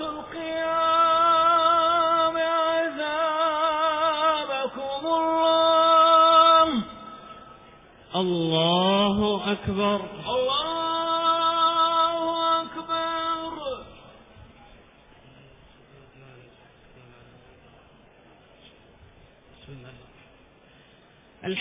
القيام الله. الله أكبر.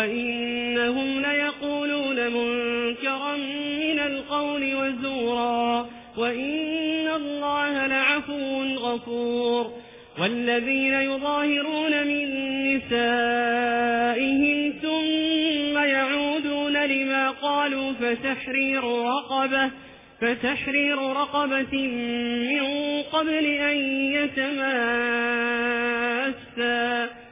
وإنهم ليقولون منكرا من القول وزورا وإن الله لعفو غفور والذين يظاهرون من نسائهم ثم يعودون لما قالوا فتحرير رقبة فتحرير رقبة من قبل أن يتمان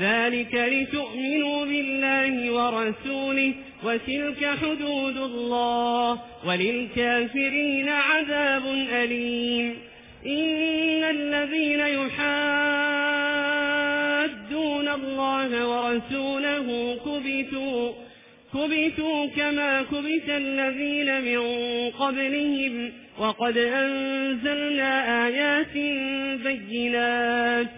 ذلك لتؤمنوا بالله ورسوله وتلك حدود الله وللكافرين عذاب أليم. إن الذين يحادون الله ورسوله كبتوا كبتوا كما كبت الذين من قبلهم. وقد أنزلنا آيات بينات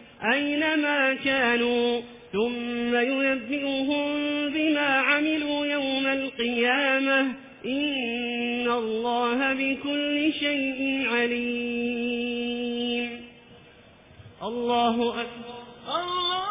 أينما كانوا؟ ثم ينبئهم بما عملوا يوم القيامة إن الله بكل شيء عليم. الله أكبر. الله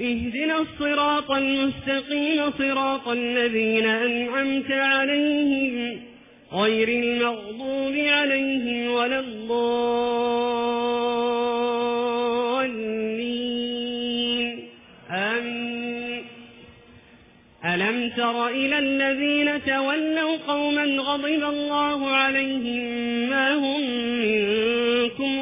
اهدنا الصراط المستقيم صراط الذين أنعمت عليهم غير المغضوب عليهم ولا الضالين. أم ألم تر إلى الذين تولوا قوما غضب الله عليهم ما هم من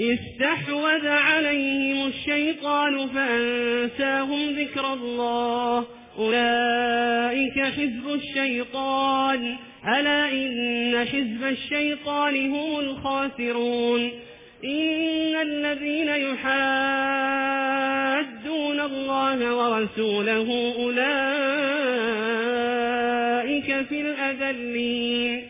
استحوذ عليهم الشيطان فأنساهم ذكر الله. أولئك حزب الشيطان. ألا إن حزب الشيطان هم الخاسرون. إن الذين يحادون الله ورسوله أولئك في الأذلين.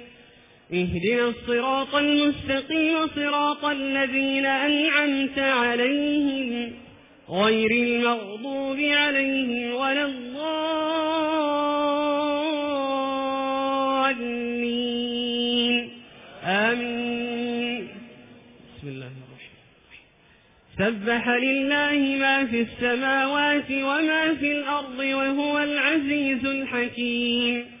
اهدنا الصراط المستقيم صراط الذين أنعمت عليهم غير المغضوب عليهم ولا الضالين. آمين. بسم الله الرحمن الرحيم. سبح لله ما في السماوات وما في الأرض وهو العزيز الحكيم.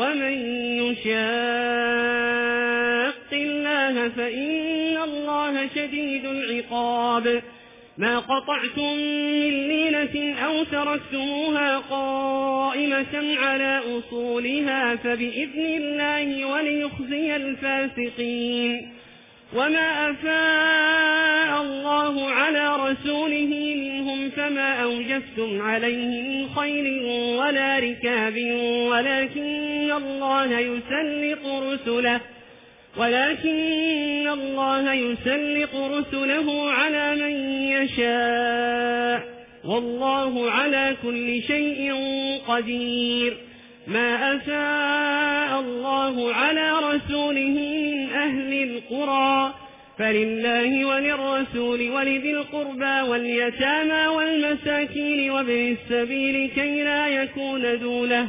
ومن يشاق الله فإن الله شديد العقاب ما قطعتم من لينة أو تركتموها قائمة على أصولها فبإذن الله وليخزي الفاسقين وما أفاء الله على رسوله منهم فما أوجفتم عليه من خير ولا ركاب ولكن ولكن الله يسلط رسله ولكن الله يسلط رسله على من يشاء والله على كل شيء قدير ما أساء الله على رسوله من أهل القرى فلله وللرسول ولذي القربى واليتامى والمساكين وابن السبيل كي لا يكون دونه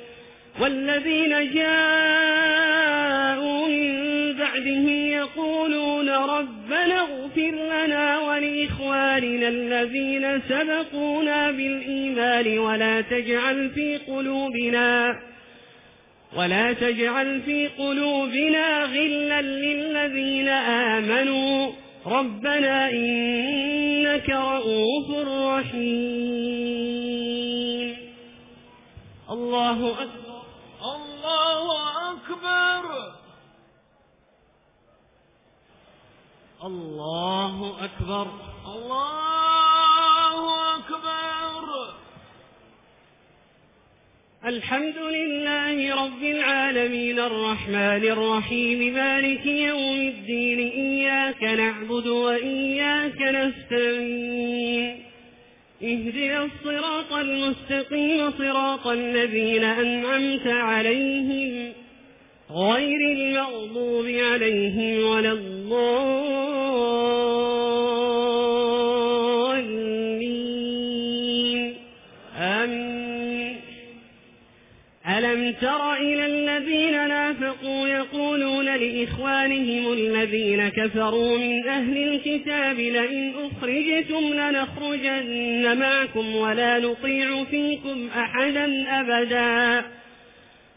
والذين جاءوا من بعده يقولون ربنا اغفر لنا ولإخواننا الذين سبقونا بالإيمان ولا تجعل في قلوبنا ولا تجعل في قلوبنا غلا للذين آمنوا ربنا إنك رؤوف رحيم. الله أكبر. أكبر الله أكبر الله أكبر الحمد لله رب العالمين الرحمن الرحيم مالك يوم الدين إياك نعبد وإياك نستعين اهدئ الصراط المستقيم صراط الذين أنعمت عليهم غير المغضوب عليهم ولا الضالين. أم ألم تر إلى الذين نافقوا يقولون لإخوانهم الذين كفروا من أهل الكتاب لئن أخرجتم لنخرجن معكم ولا نطيع فيكم أحدا أبداً.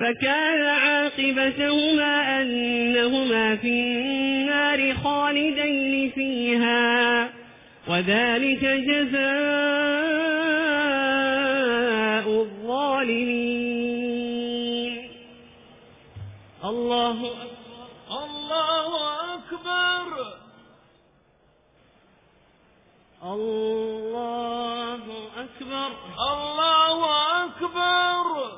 فكان عاقبتهما أنهما في النار خالدين فيها وذلك جزاء الظالمين. الله الله أكبر الله أكبر. الله أكبر, الله أكبر.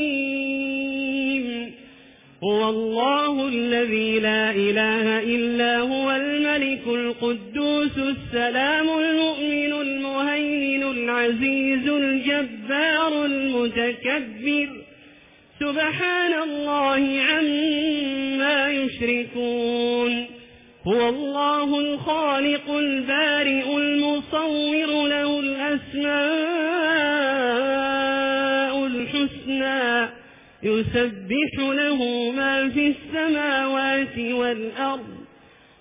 هو الله الذي لا إله إلا هو الملك القدوس السلام المؤمن المهين العزيز الجبار المتكبر سبحان الله عما يشركون هو الله الخالق البارئ المصور له الأسمان يسبح له ما في السماوات والأرض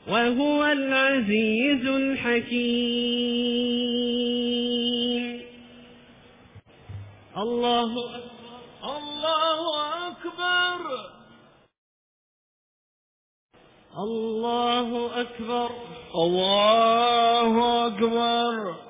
وهو العزيز الحكيم. الله الله أكبر الله أكبر الله أكبر, الله أكبر.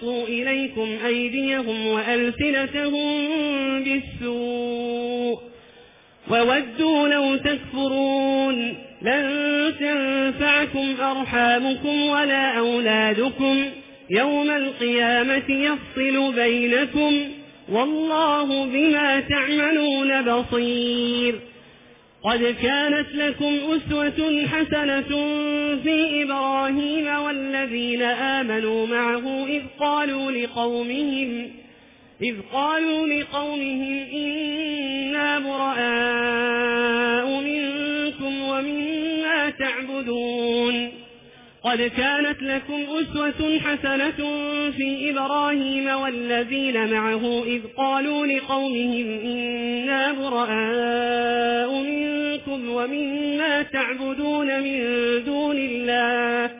بسطوا إليكم أيديهم وألسنتهم بالسوء وودوا لو تكفرون لن تنفعكم أرحامكم ولا أولادكم يوم القيامة يفصل بينكم والله بما تعملون بصير قد كانت لكم أسوة حسنة في إبراهيم الذين آمنوا معه إذ قالوا لقومهم إذ قالوا لقومهم إنا براء منكم ومما تعبدون قد كانت لكم أسوة حسنة في إبراهيم والذين معه إذ قالوا لقومهم إنا براء منكم ومما تعبدون من دون الله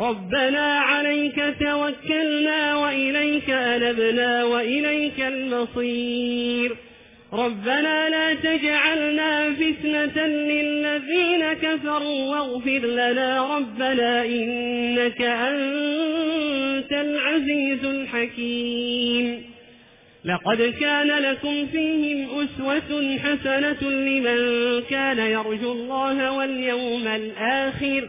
ربنا عليك توكلنا وإليك أنبنا وإليك المصير. ربنا لا تجعلنا فتنة للذين كفروا واغفر لنا ربنا إنك أنت العزيز الحكيم. لقد كان لكم فيهم أسوة حسنة لمن كان يرجو الله واليوم الآخر.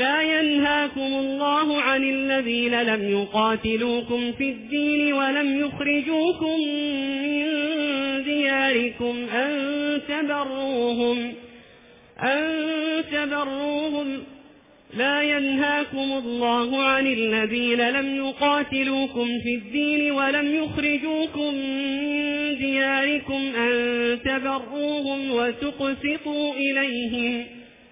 لا ينهاكم الله عن الذين لم يقاتلوكم في الدين ولم يخرجوكم من دياركم أن تبروهم أن تبروهم. لا ينهاكم الله عن الذين لم يقاتلوكم في الدين ولم يخرجوكم من دياركم أن تبروهم وتقسطوا إليهم. أن تبروهم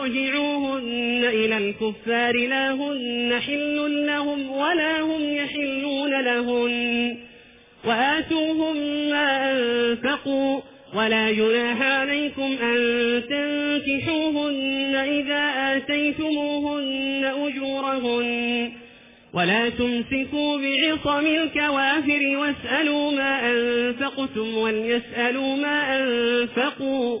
ترجعوهن إلى الكفار لا هن حل لهم ولا هم يحلون لهن وآتوهم ما أنفقوا ولا جناح عليكم أن تنكحوهن إذا آتيتموهن أجورهن ولا تمسكوا بعصم الكوافر واسألوا ما أنفقتم وليسألوا ما أنفقوا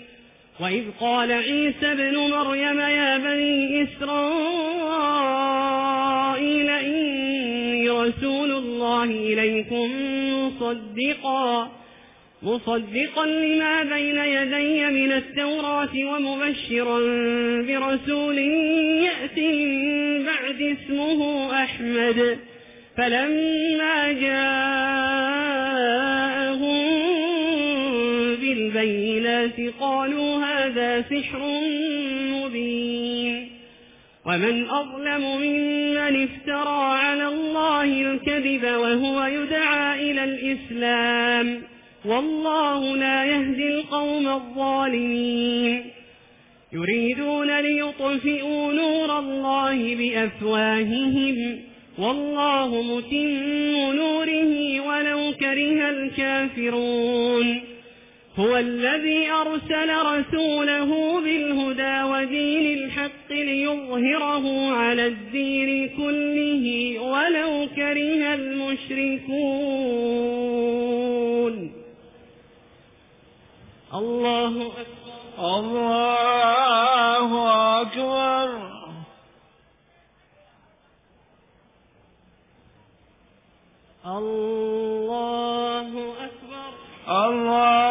وإذ قال عيسى بن مريم يا بني إسرائيل إني رسول الله إليكم مصدقا مصدقا لما بين يدي من التوراة ومبشرا برسول يأتي بعد اسمه أحمد فلما جاء بالبينات قالوا هذا سحر مبين. ومن أظلم ممن افترى على الله الكذب وهو يدعى إلى الإسلام. والله لا يهدي القوم الظالمين. يريدون ليطفئوا نور الله بأفواههم. والله متم نوره ولو كره الكافرون. هو الذي أرسل رسوله بالهدى ودين الحق ليظهره على الدين كله ولو كره المشركون. الله أكبر الله أكبر. الله أكبر. الله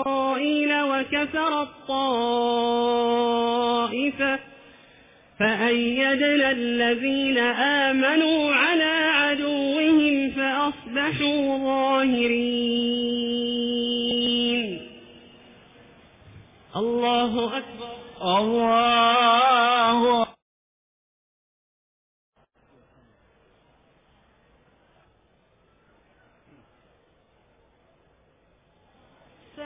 إسرائيل وكسر الطائفة فأيدنا الذين آمنوا على عدوهم فأصبحوا ظاهرين. الله أكبر. الله أكبر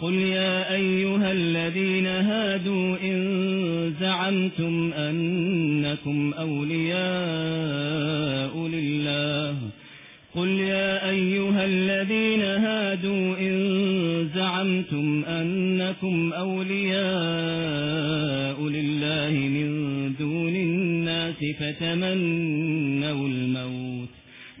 قل يا أيها الذين هادوا إن زعمتم أنكم أولياء لله. قل يا أيها الذين هادوا إن زعمتم أنكم أولياء لله من دون الناس فتمنوا الموت.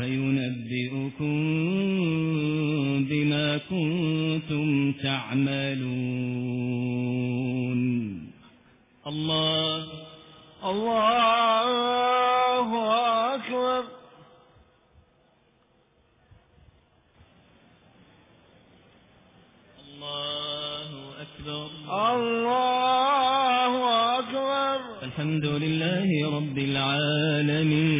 فينبئكم بما كنتم تعملون الله الله أكبر الله أكبر الله أكبر الحمد لله رب العالمين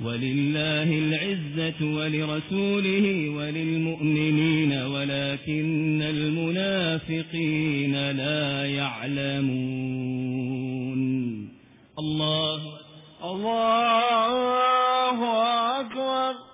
ولله العزة ولرسوله وللمؤمنين ولكن المنافقين لا يعلمون الله الله أكبر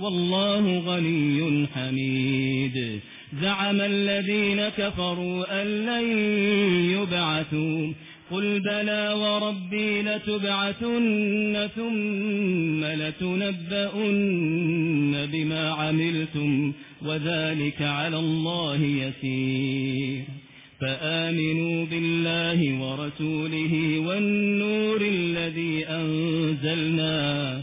والله غني حميد. زعم الذين كفروا أن لن يبعثوا. قل بلى وربي لتبعثن ثم لتنبؤن بما عملتم وذلك على الله يسير. فآمنوا بالله ورسوله والنور الذي أنزلناه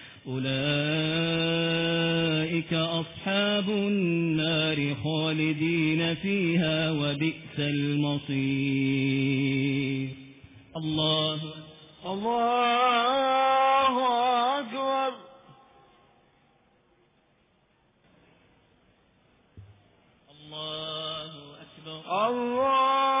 أولئك أصحاب النار خالدين فيها وبئس المصير. الله الله أكبر. الله أكبر. الله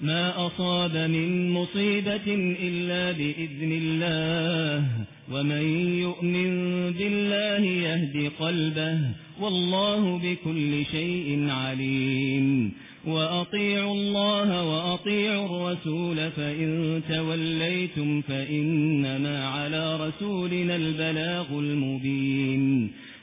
ما أصاب من مصيبة إلا بإذن الله ومن يؤمن بالله يهدي قلبه والله بكل شيء عليم. وأطيعوا الله وأطيعوا الرسول فإن توليتم فإنما على رسولنا البلاغ المبين.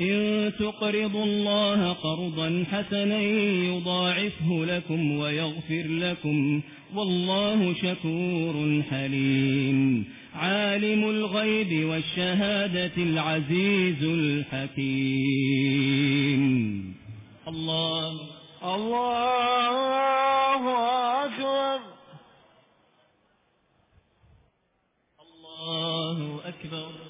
إن تقرضوا الله قرضا حسنا يضاعفه لكم ويغفر لكم والله شكور حليم. عالم الغيب والشهادة العزيز الحكيم. الله. الله أكبر. الله أكبر.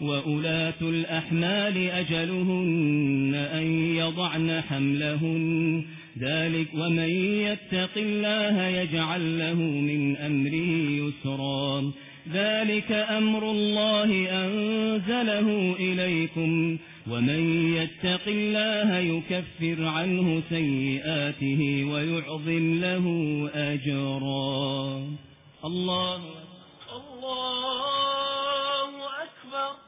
وأولاة الأحمال أجلهن أن يضعن حملهن ذلك ومن يتق الله يجعل له من أمره يسرا ذلك أمر الله أنزله إليكم ومن يتق الله يكفر عنه سيئاته ويعظم له أجرا الله الله أكبر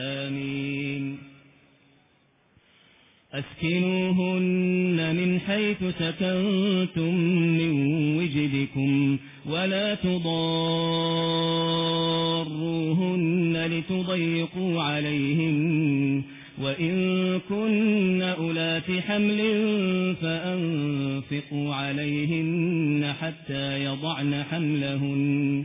آمين. أسكنوهن من حيث سكنتم من وجدكم ولا تضاروهن لتضيقوا عليهم وإن كن أولات حمل فأنفقوا عليهن حتى يضعن حملهن.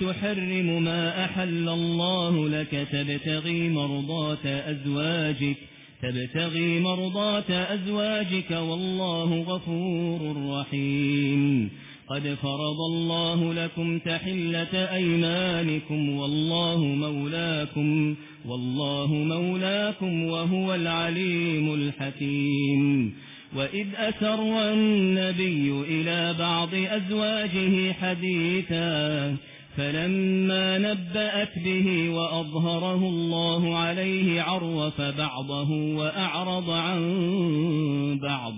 تحرم ما أحل الله لك تبتغي مرضات أزواجك تبتغي مرضات أزواجك والله غفور رحيم. قد فرض الله لكم تحلة أيمانكم والله مولاكم والله مولاكم وهو العليم الحكيم. وإذ أسر النبي إلى بعض أزواجه حديثا فلما نبأت به وأظهره الله عليه عرف بعضه وأعرض عن بعض.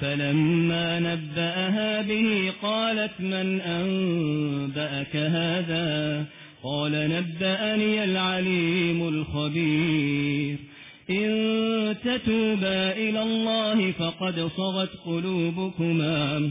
فلما نبأها به قالت من أنبأك هذا؟ قال نبأني العليم الخبير. إن تتوبى إلى الله فقد صغت قلوبكما.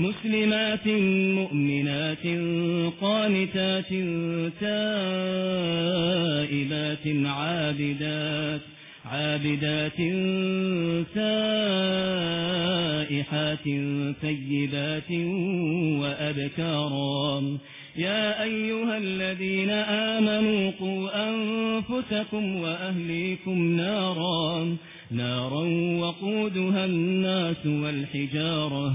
مسلمات مؤمنات قانتات تائبات عابدات عابدات سائحات ثيبات وأبكارا. يا أيها الذين آمنوا قوا أنفسكم وأهليكم نارا. نارا وقودها الناس والحجارة.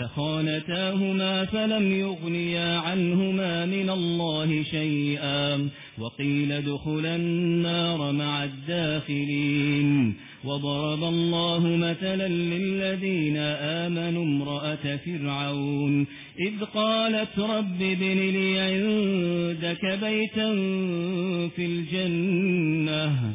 فخانتاهما فلم يغنيا عنهما من الله شيئا وقيل دخل النار مع الداخلين وضرب الله مثلا للذين آمنوا امرأة فرعون إذ قالت رب ابن لي عندك بيتا في الجنة